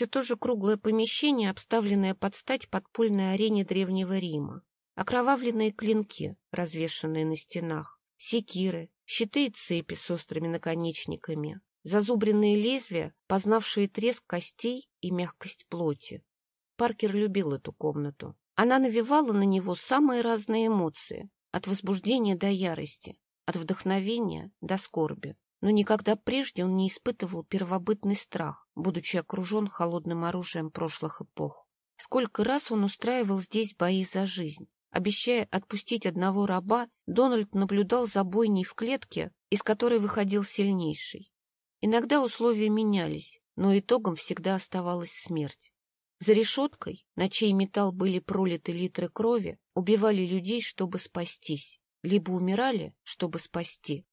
Все то же круглое помещение, обставленное под стать подпольной арене Древнего Рима. Окровавленные клинки, развешанные на стенах, секиры, щиты и цепи с острыми наконечниками, зазубренные лезвия, познавшие треск костей и мягкость плоти. Паркер любил эту комнату. Она навевала на него самые разные эмоции, от возбуждения до ярости, от вдохновения до скорби. Но никогда прежде он не испытывал первобытный страх, будучи окружен холодным оружием прошлых эпох. Сколько раз он устраивал здесь бои за жизнь. Обещая отпустить одного раба, Дональд наблюдал за бойней в клетке, из которой выходил сильнейший. Иногда условия менялись, но итогом всегда оставалась смерть. За решеткой, на чей металл были пролиты литры крови, убивали людей, чтобы спастись, либо умирали, чтобы спасти.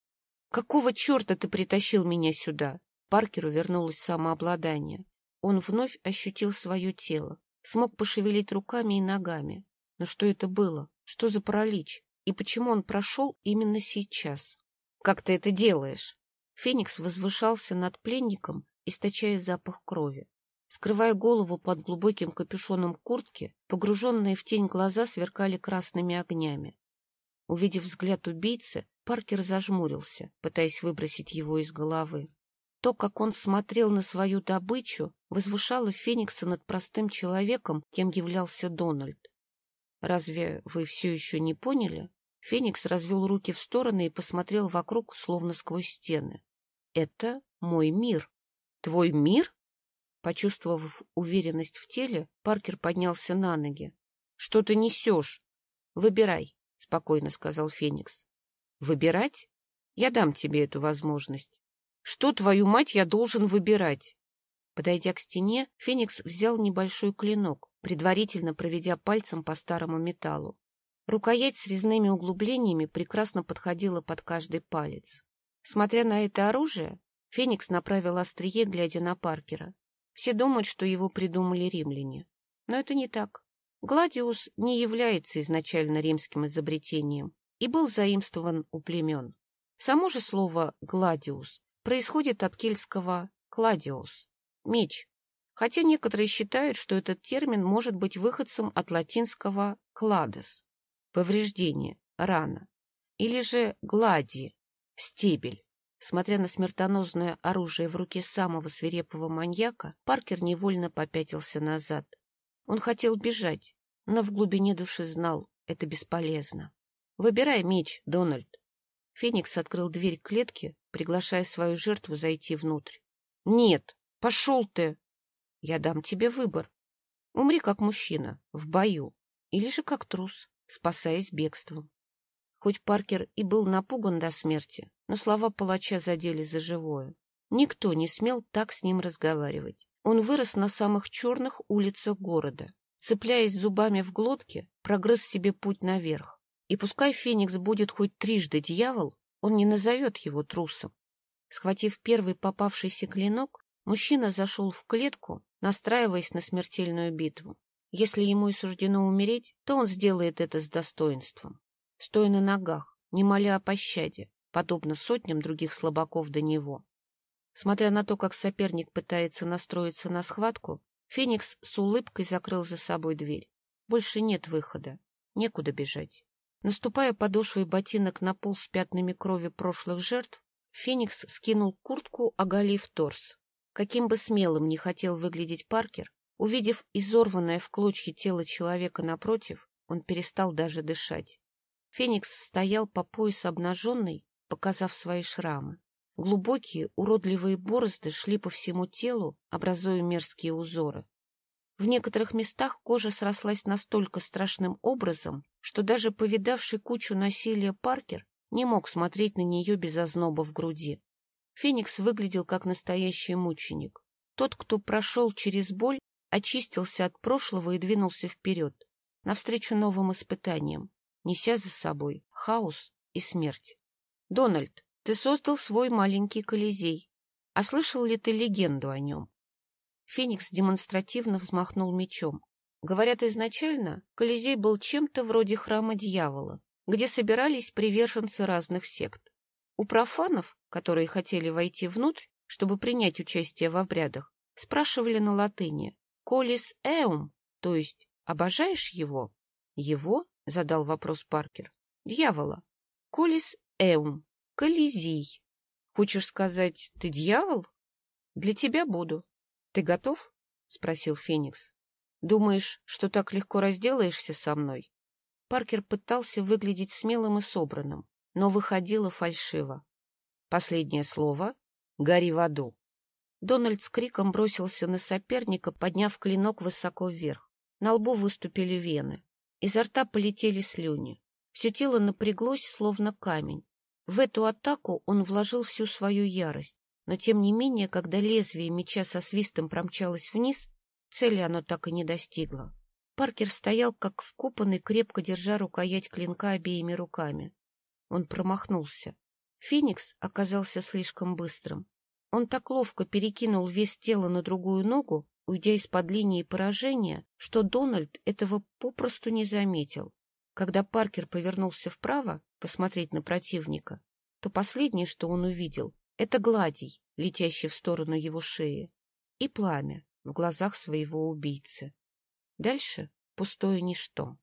«Какого черта ты притащил меня сюда?» Паркеру вернулось самообладание. Он вновь ощутил свое тело, смог пошевелить руками и ногами. Но что это было? Что за паралич? И почему он прошел именно сейчас? «Как ты это делаешь?» Феникс возвышался над пленником, источая запах крови. Скрывая голову под глубоким капюшоном куртки, погруженные в тень глаза сверкали красными огнями. Увидев взгляд убийцы, Паркер зажмурился, пытаясь выбросить его из головы. То, как он смотрел на свою добычу, возвышало Феникса над простым человеком, кем являлся Дональд. «Разве вы все еще не поняли?» Феникс развел руки в стороны и посмотрел вокруг, словно сквозь стены. «Это мой мир». «Твой мир?» Почувствовав уверенность в теле, Паркер поднялся на ноги. — Что ты несешь? — Выбирай, — спокойно сказал Феникс. — Выбирать? Я дам тебе эту возможность. Что, твою мать, я должен выбирать? Подойдя к стене, Феникс взял небольшой клинок, предварительно проведя пальцем по старому металлу. Рукоять с резными углублениями прекрасно подходила под каждый палец. Смотря на это оружие, Феникс направил острие, глядя на Паркера. Все думают, что его придумали римляне. Но это не так. Гладиус не является изначально римским изобретением и был заимствован у племен. Само же слово «гладиус» происходит от кельтского «кладиус» — меч, хотя некоторые считают, что этот термин может быть выходцем от латинского «кладес» — повреждение, рана, или же «глади» — стебель. Смотря на смертоносное оружие в руке самого свирепого маньяка, Паркер невольно попятился назад. Он хотел бежать, но в глубине души знал, это бесполезно. «Выбирай меч, Дональд». Феникс открыл дверь клетки, приглашая свою жертву зайти внутрь. «Нет, пошел ты!» «Я дам тебе выбор. Умри как мужчина, в бою, или же как трус, спасаясь бегством». Хоть Паркер и был напуган до смерти, но слова палача задели за живое. Никто не смел так с ним разговаривать. Он вырос на самых черных улицах города. Цепляясь зубами в глотке, прогрыз себе путь наверх. И пускай Феникс будет хоть трижды дьявол, он не назовет его трусом. Схватив первый попавшийся клинок, мужчина зашел в клетку, настраиваясь на смертельную битву. Если ему и суждено умереть, то он сделает это с достоинством. Стоя на ногах, не моля о пощаде, подобно сотням других слабаков до него. Смотря на то, как соперник пытается настроиться на схватку, Феникс с улыбкой закрыл за собой дверь. Больше нет выхода, некуда бежать. Наступая подошвой ботинок на пол с пятнами крови прошлых жертв, Феникс скинул куртку, оголив торс. Каким бы смелым ни хотел выглядеть Паркер, увидев изорванное в клочья тело человека напротив, он перестал даже дышать. Феникс стоял по пояс обнаженный, показав свои шрамы. Глубокие, уродливые борозды шли по всему телу, образуя мерзкие узоры. В некоторых местах кожа срослась настолько страшным образом, что даже повидавший кучу насилия Паркер не мог смотреть на нее без озноба в груди. Феникс выглядел как настоящий мученик. Тот, кто прошел через боль, очистился от прошлого и двинулся вперед, навстречу новым испытаниям, неся за собой хаос и смерть. Дональд, ты создал свой маленький Колизей. А слышал ли ты легенду о нем? Феникс демонстративно взмахнул мечом. Говорят, изначально Колизей был чем-то вроде храма дьявола, где собирались приверженцы разных сект. У профанов, которые хотели войти внутрь, чтобы принять участие в обрядах, спрашивали на латыни «Колис эум», то есть «обожаешь его?» «Его?» — задал вопрос Паркер. «Дьявола». «Колис эум», «Колизий». «Хочешь сказать, ты дьявол?» «Для тебя буду». «Ты готов?» — спросил Феникс. «Думаешь, что так легко разделаешься со мной?» Паркер пытался выглядеть смелым и собранным, но выходило фальшиво. Последнее слово — «Гори в аду». Дональд с криком бросился на соперника, подняв клинок высоко вверх. На лбу выступили вены. Изо рта полетели слюни. Все тело напряглось, словно камень. В эту атаку он вложил всю свою ярость. Но, тем не менее, когда лезвие меча со свистом промчалось вниз, цели оно так и не достигло. Паркер стоял, как вкопанный, крепко держа рукоять клинка обеими руками. Он промахнулся. Феникс оказался слишком быстрым. Он так ловко перекинул вес тела на другую ногу, уйдя из-под линии поражения, что Дональд этого попросту не заметил. Когда Паркер повернулся вправо, посмотреть на противника, то последнее, что он увидел, это гладий, летящий в сторону его шеи, и пламя в глазах своего убийцы. Дальше пустое ничто.